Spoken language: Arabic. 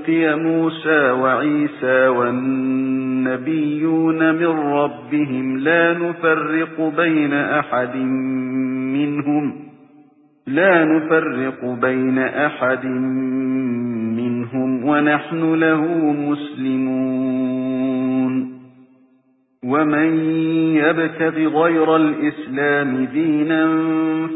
أُوتِيَ مُوسَى وَعِيسَى وَالنَّبِيُّونَ مِنْ رَبِّهِمْ لَا نُفَرِّقُ بَيْنَ أَحَدٍ مِنْهُمْ لَا نُفَرِّقُ بَيْنَ أَحَدٍ مِنْهُمْ وَنَحْنُ لَهُ مُسْلِمُونَ وَمَن يَبْتَغِ غَيْرَ الْإِسْلَامِ دِينًا